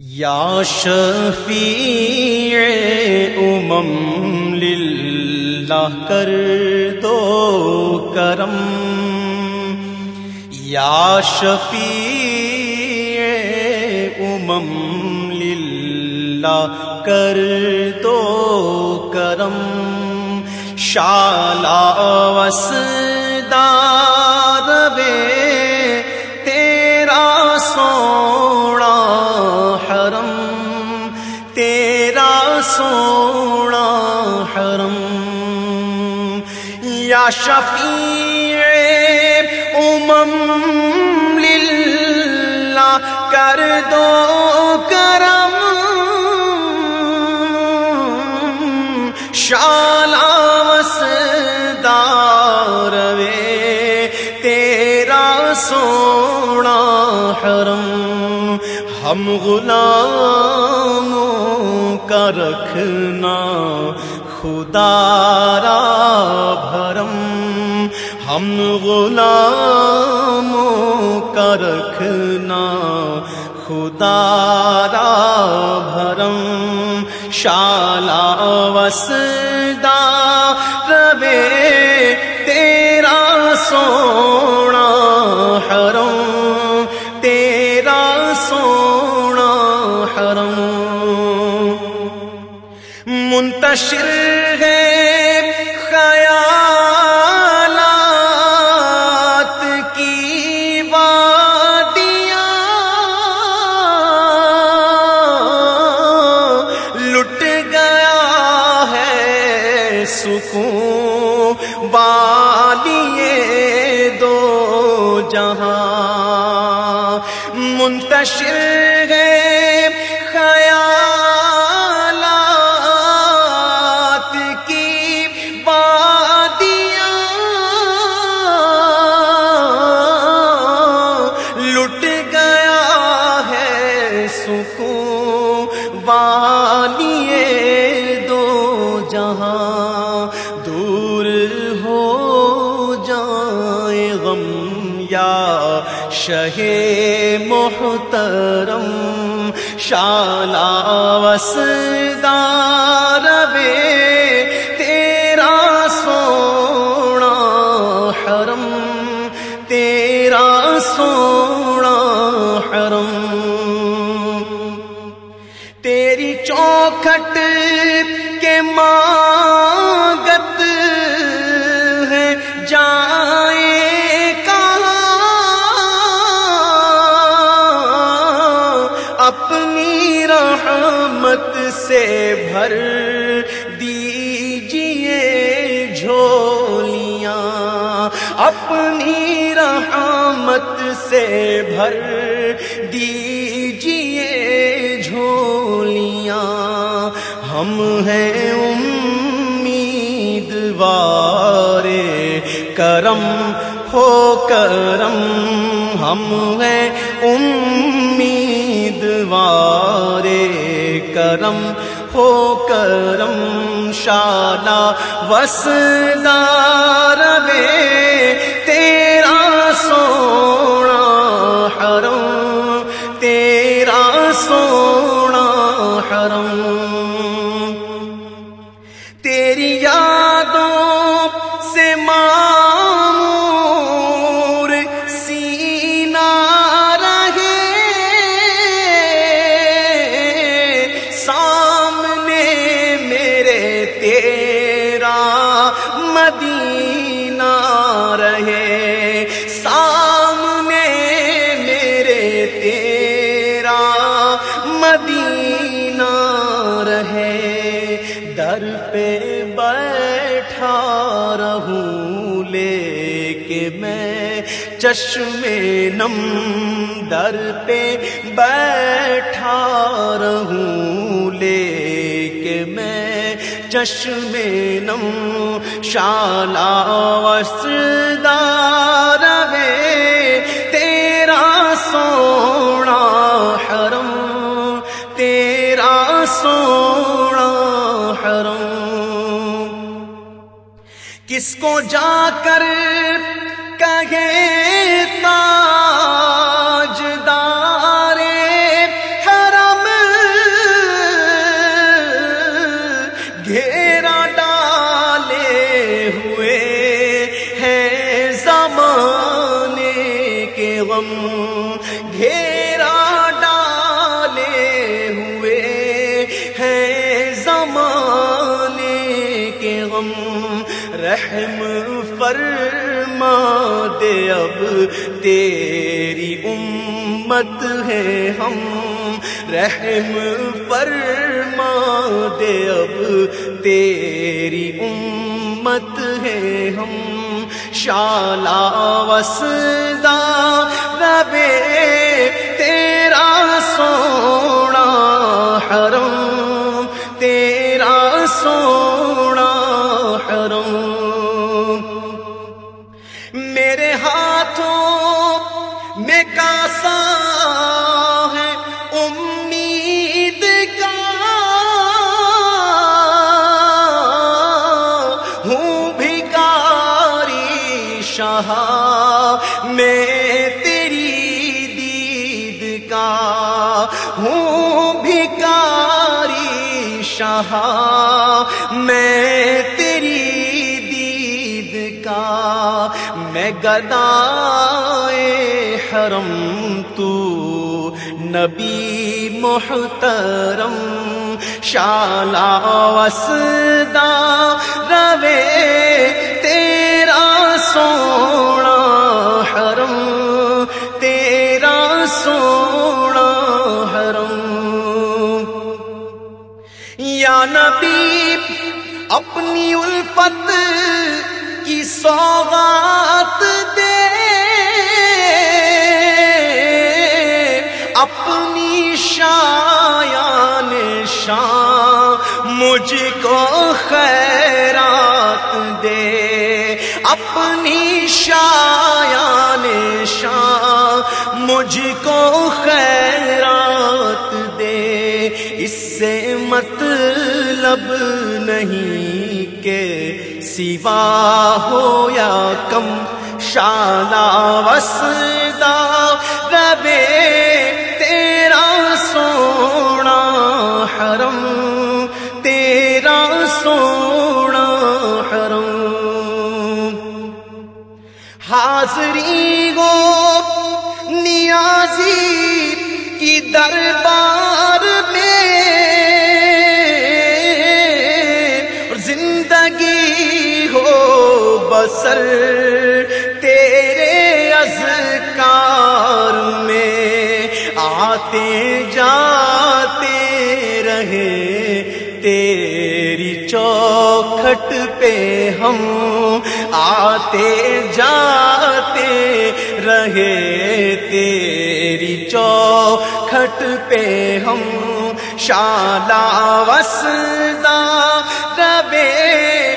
یا شفیع امم للہ کر دو کرم۔ یا شفیع امم للہ کر دو کرم۔ شالا وسدار بے سونا حرم۔ یا شفیع امم للہ، کر دو کرم۔ شالا وسدار وے، تیرا سونا حرم۔ ہم غلاموں کا رکھنا خدا را بھرم۔ ہم غلاموں کا رکھنا خدا را بھرم۔ شالا وسدا ربے، تیرا سونا بالیے دو جہاں منتشر غم یا شہ محترم شالا وسدار بے، تیرا سونا حرم، تیرا سونا حرم۔ تیری چوکھٹ کے مانگت اپنی رحمت سے بھر دیجیے جھولیاں، اپنی رحمت سے بھر دیجیے جھولیاں۔ ہم ہیں امیدوارے کرم، ہو کرم۔ ہم ہیں امیدوارے کرم ہو کرم شالا وسدار تیرا سونا حرم تیرا سونا در پہ بیٹھا رہوں لے کے میں چشم نم در پہ بیٹھا رہوں لے کے میں چشم نم شالا وسدار وے تیرا سونا حرم تیرا سونا کس کو جا کر کہے تاجدار حرم گھیرا ڈالے ہوئے ہیں زمانے کے غم حرم رحم فرما دے اب تیری امت ہے ہم رحم فرما دے اب تیری امت ہے ہم شالا وسدا ربے تیرا سونا کاسا ہے، امید کا ہوں بھکاری شاہ، میں تیری دید کا ہوں بھکاری شاہ، میں میں گدائے حرم تو نبی محترم، شالا وسدا روے تیرا سونا حرم، تیرا سونا حرم۔ یا نبی، اپنی الفت کی سوغات دے۔ اپنی شایان شان مجھ کو خیرات دے۔ اپنی شایان شان مجھ کو خیرات اس سے مطلب نہیں کہ سوا ہو یا کم شالا وسدا ربے تیرا سونا حرم، تیرا سونا حرم۔ حاضری گو، نیازی کی دربار بسر تیرے اذکار میں آتے جاتے رہے، تیری چوکھٹ پہ ہم آتے جاتے رہے، تیری چوکھٹ پہ ہم شالا وسدا ربے۔